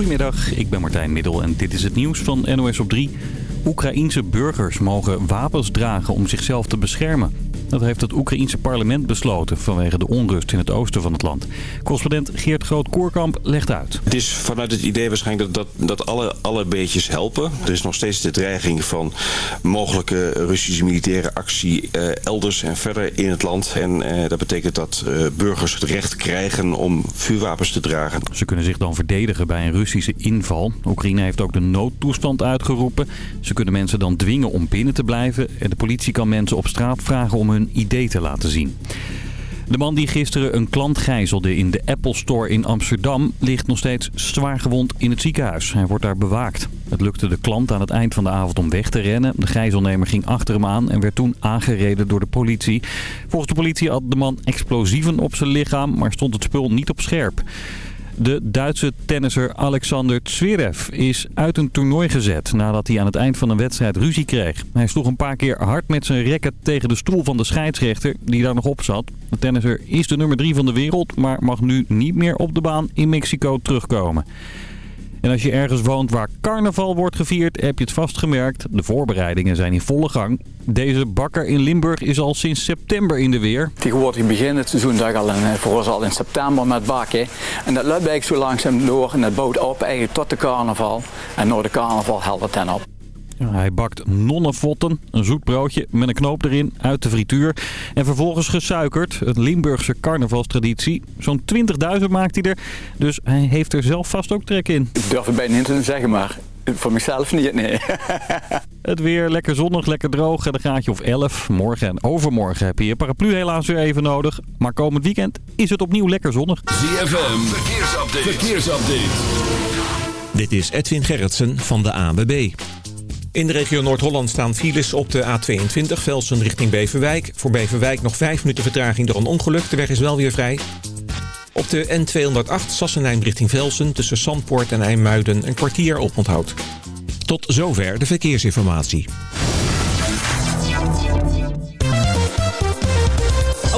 Goedemiddag, ik ben Martijn Middel en dit is het nieuws van NOS op 3. Oekraïense burgers mogen wapens dragen om zichzelf te beschermen. Dat heeft het Oekraïense parlement besloten vanwege de onrust in het oosten van het land. Correspondent Geert Groot-Koerkamp legt uit. Het is vanuit het idee waarschijnlijk dat, dat, dat alle, alle beetjes helpen. Er is nog steeds de dreiging van mogelijke Russische militaire actie eh, elders en verder in het land. En eh, dat betekent dat eh, burgers het recht krijgen om vuurwapens te dragen. Ze kunnen zich dan verdedigen bij een Russische inval. Oekraïne heeft ook de noodtoestand uitgeroepen. Ze kunnen mensen dan dwingen om binnen te blijven. En de politie kan mensen op straat vragen om hun idee te laten zien. De man die gisteren een klant gijzelde in de Apple Store in Amsterdam... ligt nog steeds zwaar gewond in het ziekenhuis. Hij wordt daar bewaakt. Het lukte de klant aan het eind van de avond om weg te rennen. De gijzelnemer ging achter hem aan en werd toen aangereden door de politie. Volgens de politie had de man explosieven op zijn lichaam... maar stond het spul niet op scherp. De Duitse tennisser Alexander Zverev is uit een toernooi gezet nadat hij aan het eind van een wedstrijd ruzie kreeg. Hij sloeg een paar keer hard met zijn racket tegen de stoel van de scheidsrechter die daar nog op zat. De tennisser is de nummer 3 van de wereld, maar mag nu niet meer op de baan in Mexico terugkomen. En als je ergens woont waar carnaval wordt gevierd, heb je het vast gemerkt. De voorbereidingen zijn in volle gang. Deze bakker in Limburg is al sinds september in de weer. Tegenwoordig begint het seizoen daar al in, voor al in september met bakken. En dat eigenlijk zo langzaam door en dat bouwt op eigenlijk tot de carnaval. En na de carnaval helpt het dan op. Hij bakt nonnenvotten, een zoet broodje met een knoop erin, uit de frituur. En vervolgens gesuikerd, het Limburgse carnavalstraditie. Zo'n 20.000 maakt hij er, dus hij heeft er zelf vast ook trek in. Ik durf het bijna niet te zeggen, maar voor mezelf niet, nee. het weer lekker zonnig, lekker droog en een graadje of 11. Morgen en overmorgen heb je je paraplu helaas weer even nodig. Maar komend weekend is het opnieuw lekker zonnig. ZFM, verkeersupdate. verkeersupdate. Dit is Edwin Gerritsen van de ANWB. In de regio Noord-Holland staan files op de A22 Velsen richting Beverwijk. Voor Beverwijk nog 5 minuten vertraging door een ongeluk. De weg is wel weer vrij. Op de N208 Sassenheim richting Velsen tussen Sandpoort en IJmuiden een kwartier op onthoud. Tot zover de verkeersinformatie.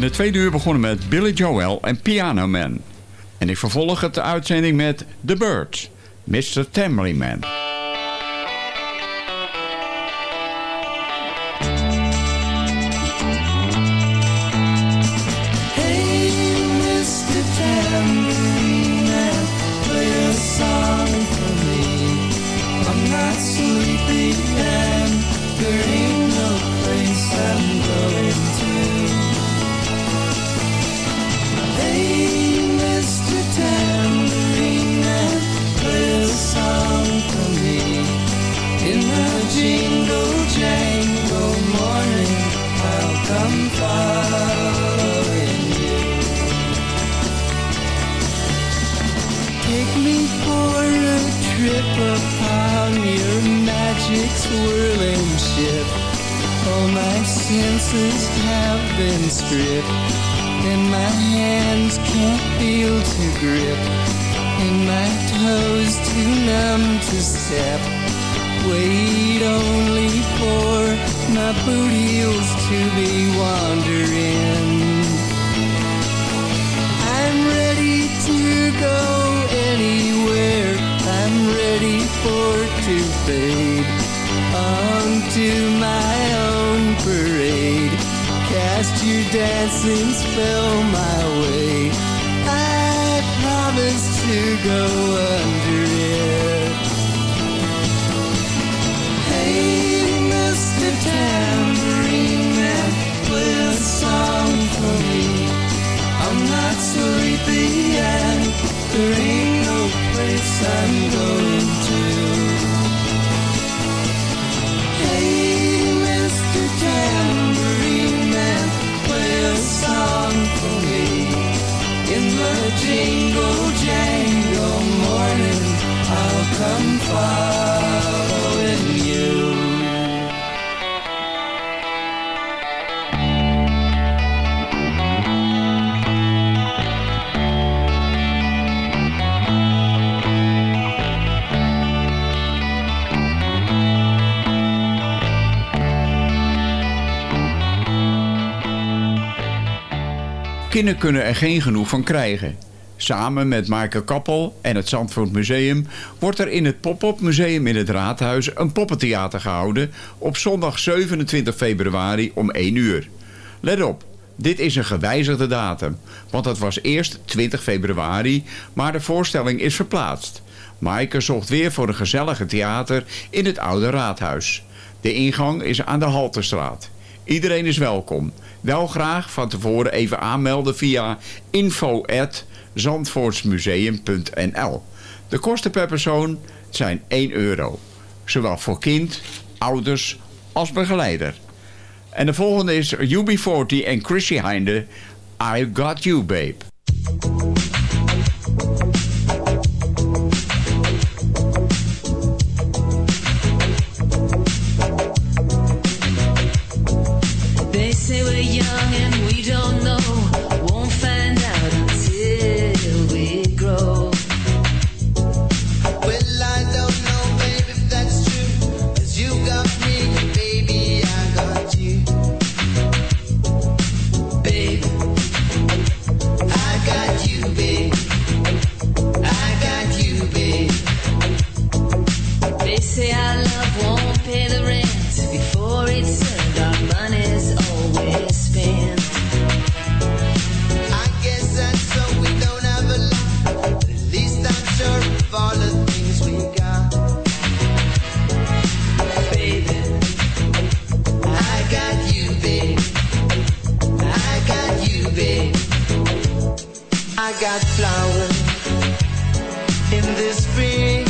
In het tweede uur begonnen met Billy Joel en Piano Man. En ik vervolg het de uitzending met The Birds, Mr. Tamley Man. Kinderen kunnen er geen genoeg van krijgen. Samen met Maaike Kappel en het Zandvoort Museum wordt er in het Pop-Up Museum in het Raadhuis een poppentheater gehouden op zondag 27 februari om 1 uur. Let op, dit is een gewijzigde datum, want het was eerst 20 februari, maar de voorstelling is verplaatst. Maaike zocht weer voor een gezellige theater in het oude raadhuis. De ingang is aan de Halterstraat. Iedereen is welkom. Wel graag van tevoren even aanmelden via info@zandvoortsmuseum.nl. De kosten per persoon zijn 1 euro. Zowel voor kind, ouders als begeleider. En de volgende is UB40 en Chrissy Heinde. I Got You Babe. got flowers in the spring.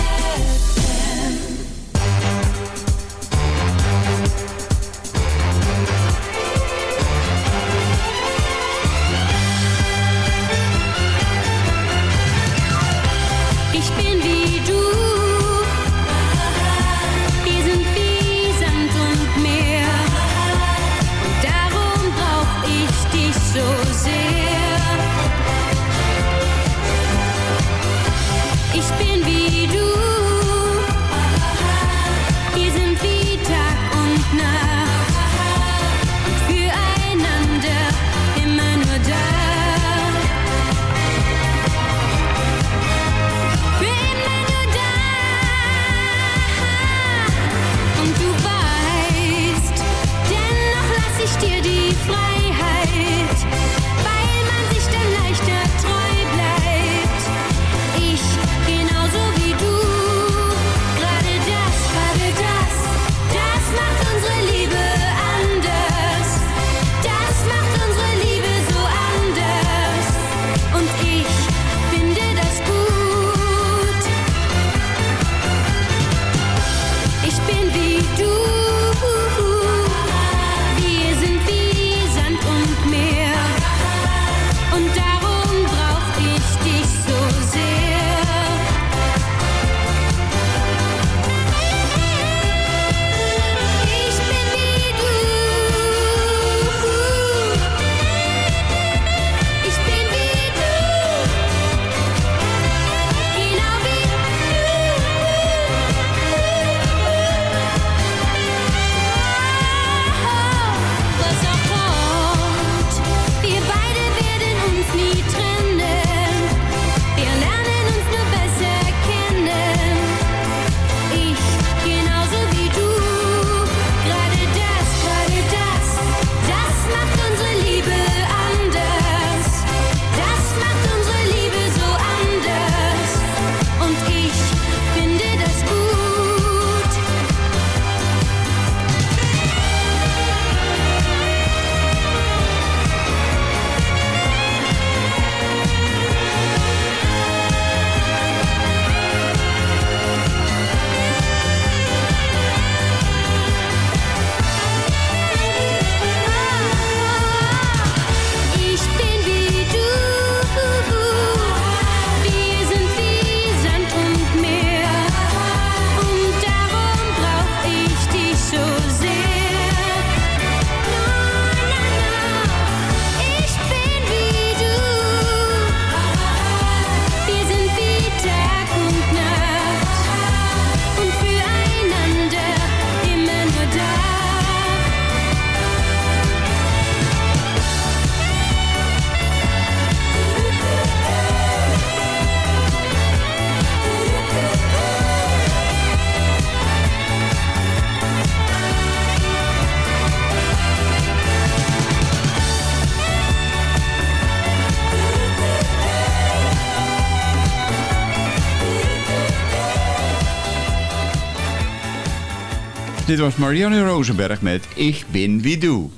Dit was Marianne Rosenberg met Ich bin wie du.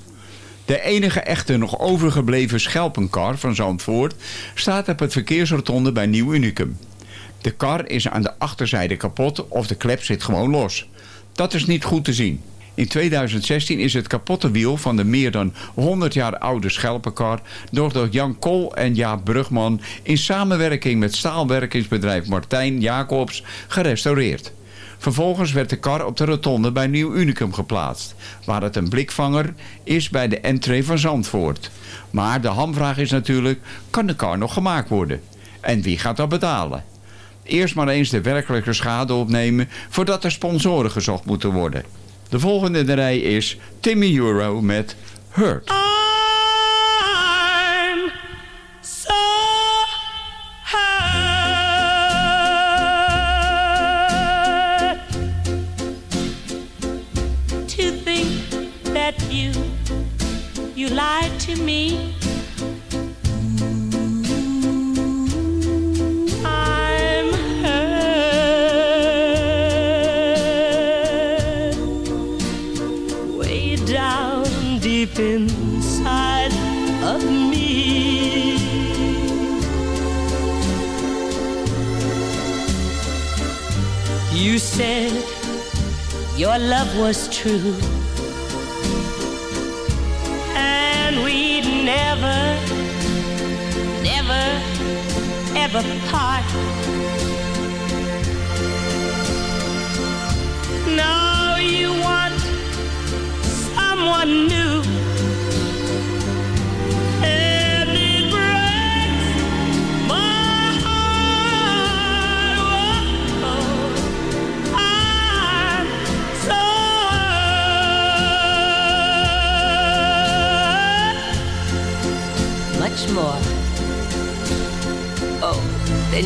De enige echte nog overgebleven schelpenkar van Zandvoort staat op het verkeersrotonde bij Nieuw Unicum. De kar is aan de achterzijde kapot of de klep zit gewoon los. Dat is niet goed te zien. In 2016 is het kapotte wiel van de meer dan 100 jaar oude schelpenkar door Jan Kool en Jaap Brugman in samenwerking met staalwerkingsbedrijf Martijn Jacobs gerestaureerd. Vervolgens werd de kar op de rotonde bij Nieuw Unicum geplaatst, waar het een blikvanger is bij de entree van Zandvoort. Maar de hamvraag is natuurlijk, kan de kar nog gemaakt worden? En wie gaat dat betalen? Eerst maar eens de werkelijke schade opnemen voordat er sponsoren gezocht moeten worden. De volgende in de rij is Timmy Euro met Hurt. Said your love was true, and we'd never, never, ever part. Now you want someone new.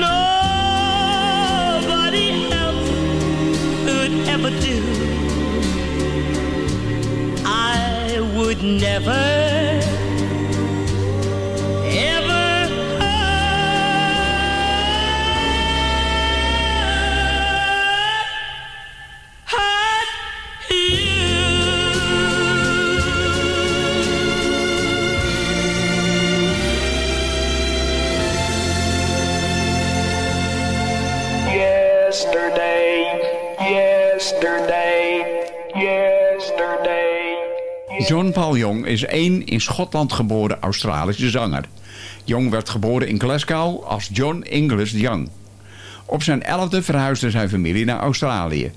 nobody else could ever do. I would never, John Paul Young is één in Schotland geboren Australische zanger. Young werd geboren in Glasgow als John Inglis Young. Op zijn elfde verhuisde zijn familie naar Australië.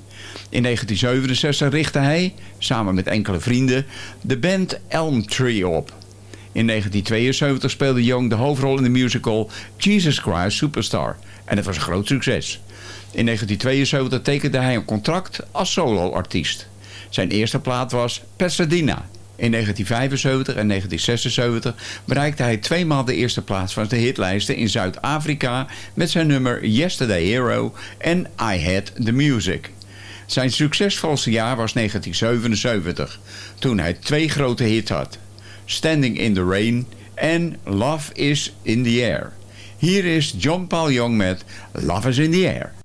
In 1967 richtte hij, samen met enkele vrienden, de band Elm Tree op. In 1972 speelde Young de hoofdrol in de musical Jesus Christ Superstar. En het was een groot succes. In 1972 tekende hij een contract als soloartiest. Zijn eerste plaat was Pasadena. In 1975 en 1976 bereikte hij tweemaal de eerste plaats van de hitlijsten in Zuid-Afrika met zijn nummer Yesterday Hero en I Had The Music. Zijn succesvolste jaar was 1977, toen hij twee grote hits had. Standing in the Rain en Love is in the Air. Hier is John Paul Young met Love is in the Air.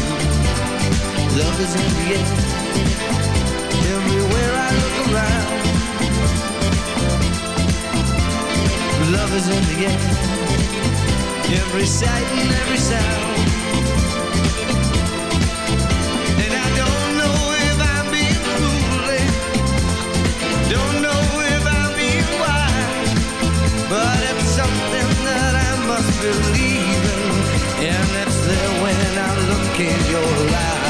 Love is in the air, everywhere I look around. Love is in the air every sight and every sound. And I don't know if I'm being don't know if I'm being wise, but it's something that I must believe in, and it's there when I look in your eyes.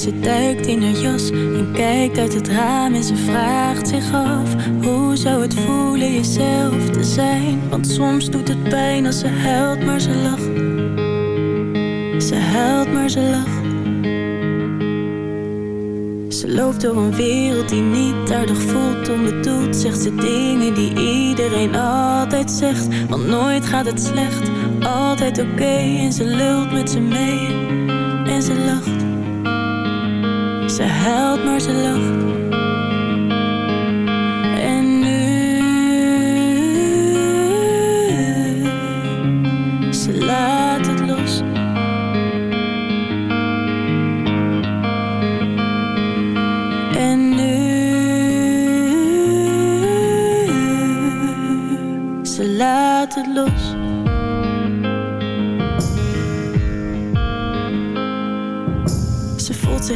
Ze duikt in haar jas En kijkt uit het raam en ze vraagt zich af Hoe zou het voelen jezelf te zijn? Want soms doet het pijn als ze huilt maar ze lacht. Ze huilt maar ze lacht. Ze loopt door een wereld die niet aardig voelt Onbedoeld zegt ze dingen die iedereen altijd zegt. Want nooit gaat het slecht, altijd oké En ze lult met ze mee Ze huilt maar ze lacht. En nu Ze laat het los. En nu Ze laat het los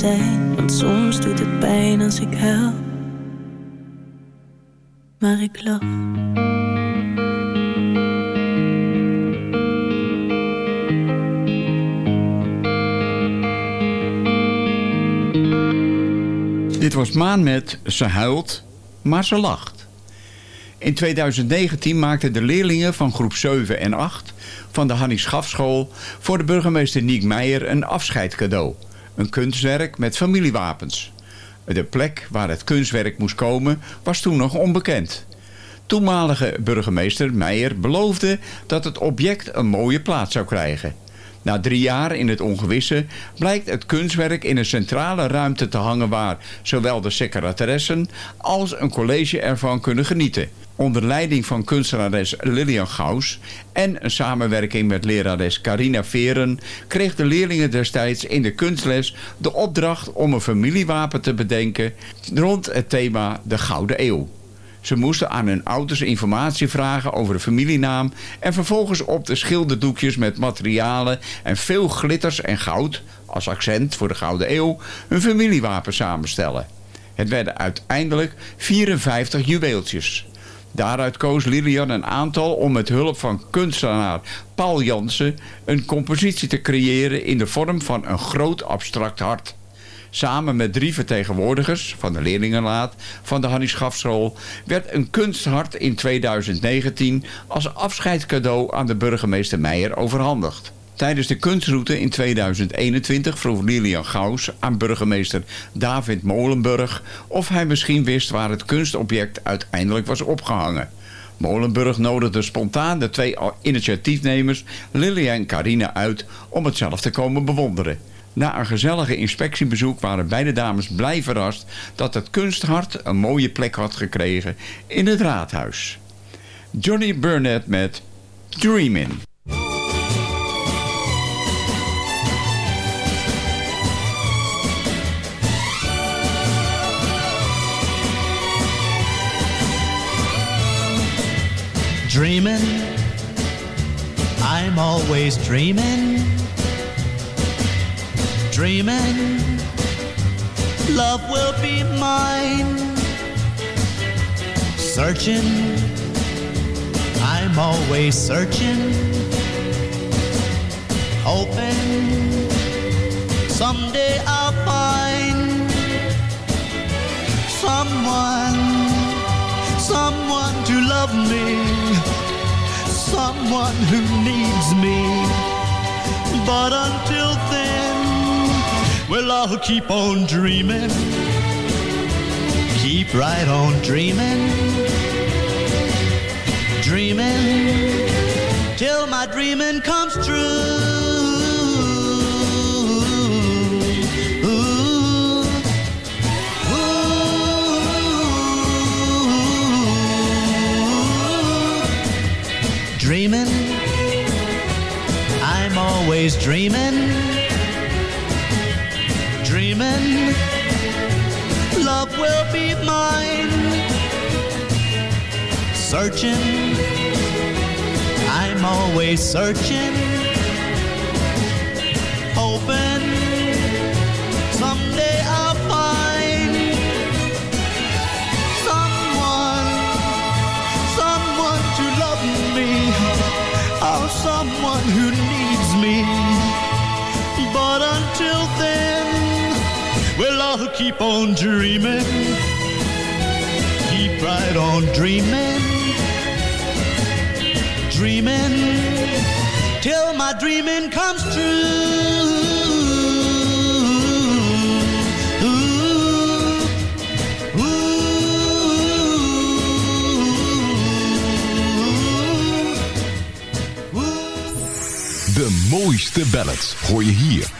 zijn Want soms doet het pijn als ik huil Maar ik lach Dit was Maan met Ze huilt, maar ze lacht. In 2019 maakten de leerlingen van groep 7 en 8 van de Hannie Schafschool voor de burgemeester Niek Meijer een afscheidcadeau. Een kunstwerk met familiewapens. De plek waar het kunstwerk moest komen was toen nog onbekend. Toenmalige burgemeester Meijer beloofde dat het object een mooie plaats zou krijgen. Na drie jaar in het ongewisse blijkt het kunstwerk in een centrale ruimte te hangen waar zowel de secretaressen als een college ervan kunnen genieten. Onder leiding van kunstenares Lilian Gauss en een samenwerking met lerares Carina Veren kreeg de leerlingen destijds in de kunstles de opdracht om een familiewapen te bedenken rond het thema de Gouden Eeuw. Ze moesten aan hun ouders informatie vragen over de familienaam... en vervolgens op de schilderdoekjes met materialen en veel glitters en goud... als accent voor de Gouden Eeuw, hun familiewapen samenstellen. Het werden uiteindelijk 54 juweeltjes. Daaruit koos Lilian een aantal om met hulp van kunstenaar Paul Jansen... een compositie te creëren in de vorm van een groot abstract hart... Samen met drie vertegenwoordigers van de leerlingenraad van de Hannie Schafschool werd een kunsthart in 2019 als afscheidscadeau aan de burgemeester Meijer overhandigd. Tijdens de kunstroute in 2021 vroeg Lilian Gauss aan burgemeester David Molenburg of hij misschien wist waar het kunstobject uiteindelijk was opgehangen. Molenburg nodigde spontaan de twee initiatiefnemers Lilian en Carina uit om het zelf te komen bewonderen. Na een gezellige inspectiebezoek waren beide dames blij verrast dat het kunsthart een mooie plek had gekregen in het raadhuis. Johnny Burnett met Dreamin'. Dreaming, I'm always dreaming. Dreaming, love will be mine. Searching, I'm always searching. Hoping someday I'll find someone, someone to love me, someone who needs me. But until then, well, I'll keep on dreaming, keep right on dreaming, dreaming till my dreaming comes true. Dreaming, I'm always dreaming, dreaming, love will be mine. Searching, I'm always searching, hoping Until then, well, I'll keep on dreaming, keep right on dreaming, dreaming. Till my dreaming comes true. De mooiste ballads hoor je hier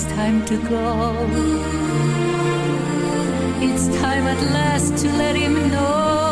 It's time to go. It's time at last to let him know.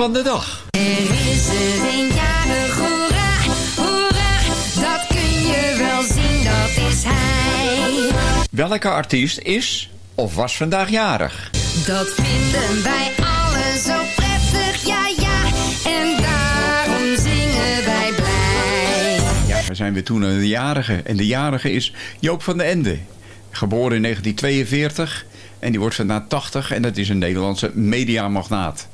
Van de dag. Er is er een jarig, hoera, hoera, dat kun je wel zien, dat is hij. Welke artiest is of was vandaag jarig? Dat vinden wij allen zo prettig, ja ja, en daarom zingen wij blij. Ja, we zijn weer toen aan de jarige. En de jarige is Joop van den Ende. Geboren in 1942 en die wordt vandaag 80 en dat is een Nederlandse mediamagnaat.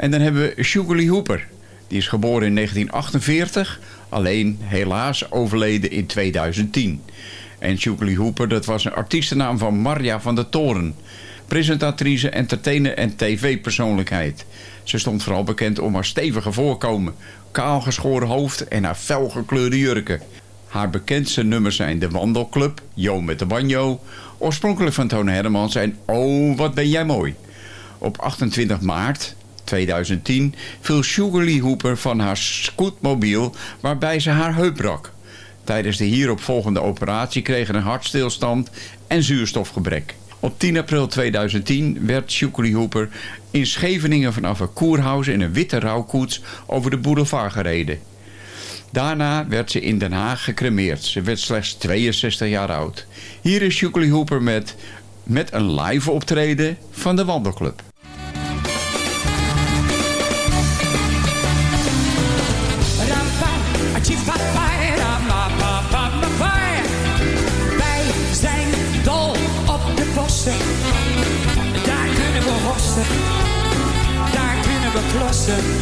En dan hebben we Sugarly Hooper. Die is geboren in 1948, alleen helaas overleden in 2010. En Sugarly Hooper, dat was een artiestennaam van Marja van der Toren. Presentatrice, entertainer en tv-persoonlijkheid. Ze stond vooral bekend om haar stevige voorkomen, kaal geschoren hoofd en haar felgekleurde jurken. Haar bekendste nummers zijn De Wandelclub, Jo met de banjo, oorspronkelijk van Toon Hermans en Oh, wat ben jij mooi. Op 28 maart 2010 viel Sugarly Hooper van haar scootmobiel waarbij ze haar heup brak. Tijdens de hieropvolgende operatie kreeg een hartstilstand en zuurstofgebrek. Op 10 april 2010 werd Sugarly Hooper in Scheveningen vanaf een koerhuis in een witte rouwkoets over de boulevard gereden. Daarna werd ze in Den Haag gecremeerd. Ze werd slechts 62 jaar oud. Hier is Sugarly Hooper met, met een live optreden van de Wandelclub. Wij zijn dol op de bossen. Daar kunnen we hossen. Daar kunnen we klossen.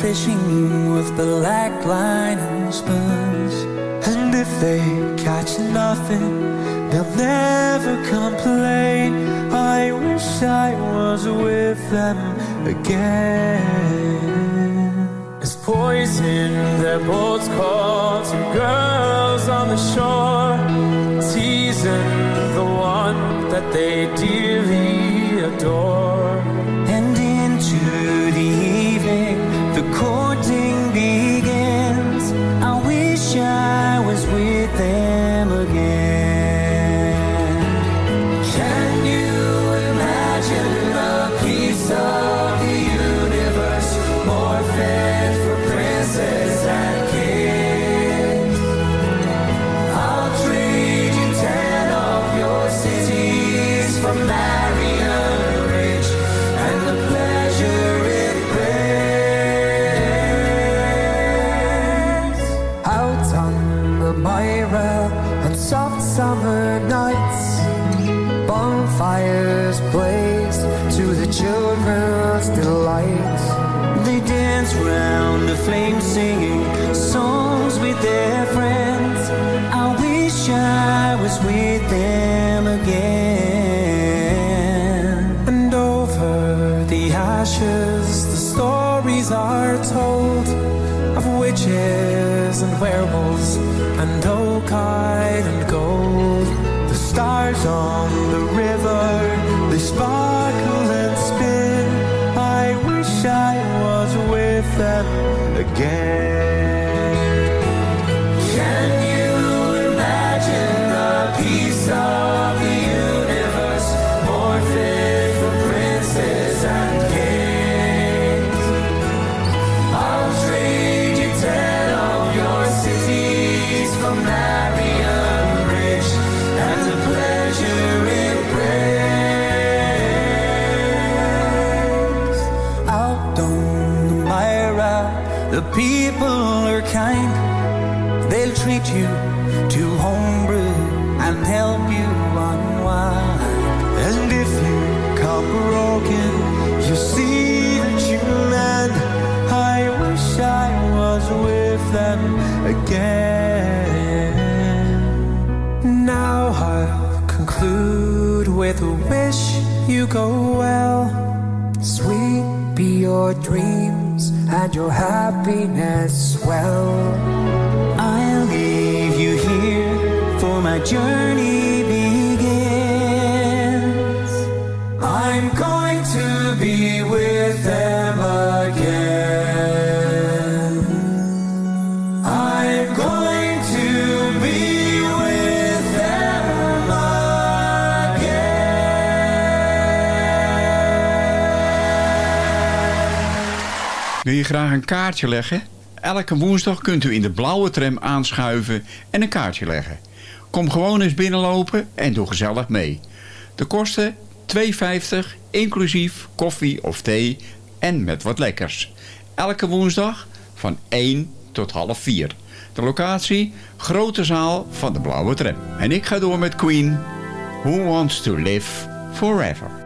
fishing with the black line and spoons. And if they catch nothing, they'll never complain. I wish I was with them again. It's poison their boats call to girls on the shore. Teasing the one that they dearly adore. Flames singing songs with their friends. I wish I was with them again. And over the ashes, the stories are told of witches and werewolves and oak-eyed and gold. The stars on een kaartje leggen? Elke woensdag kunt u in de blauwe tram aanschuiven en een kaartje leggen. Kom gewoon eens binnenlopen en doe gezellig mee. De kosten 2,50 inclusief koffie of thee en met wat lekkers. Elke woensdag van 1 tot half 4. De locatie, grote zaal van de blauwe tram. En ik ga door met Queen, Who Wants to Live Forever.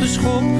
de schop.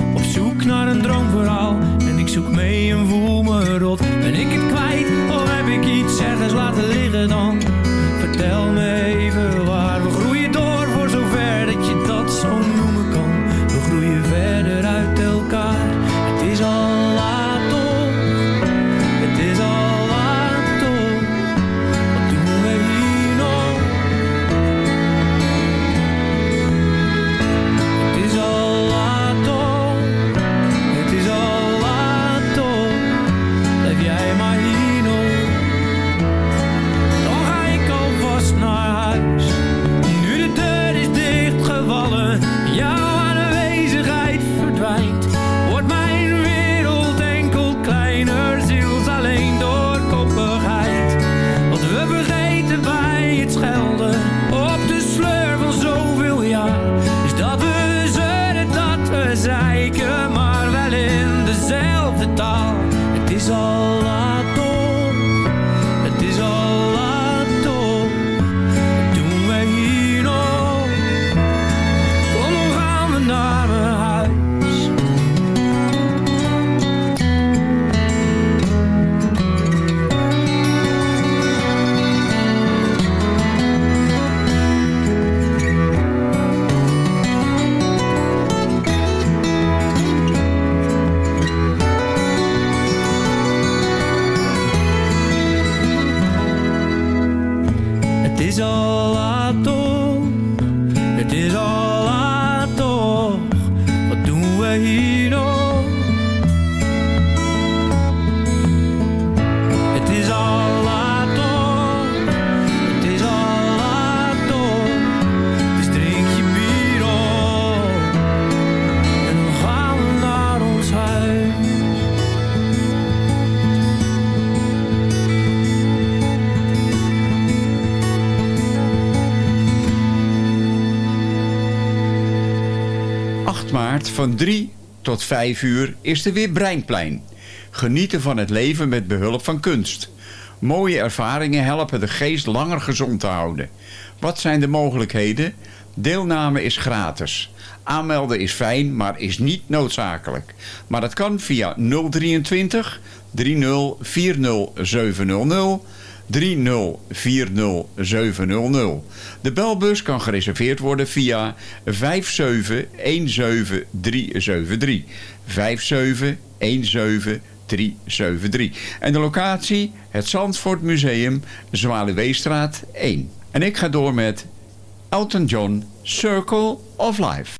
Tot 5 uur is er weer Breinplein. Genieten van het leven met behulp van kunst. Mooie ervaringen helpen de geest langer gezond te houden. Wat zijn de mogelijkheden? Deelname is gratis. Aanmelden is fijn, maar is niet noodzakelijk. Maar dat kan via 023 3040700. 3040700. De belbus kan gereserveerd worden via 5717373. 5717373. En de locatie, het Zandvoort Museum, Zwaluweestraat 1. En ik ga door met Elton John, Circle of Life.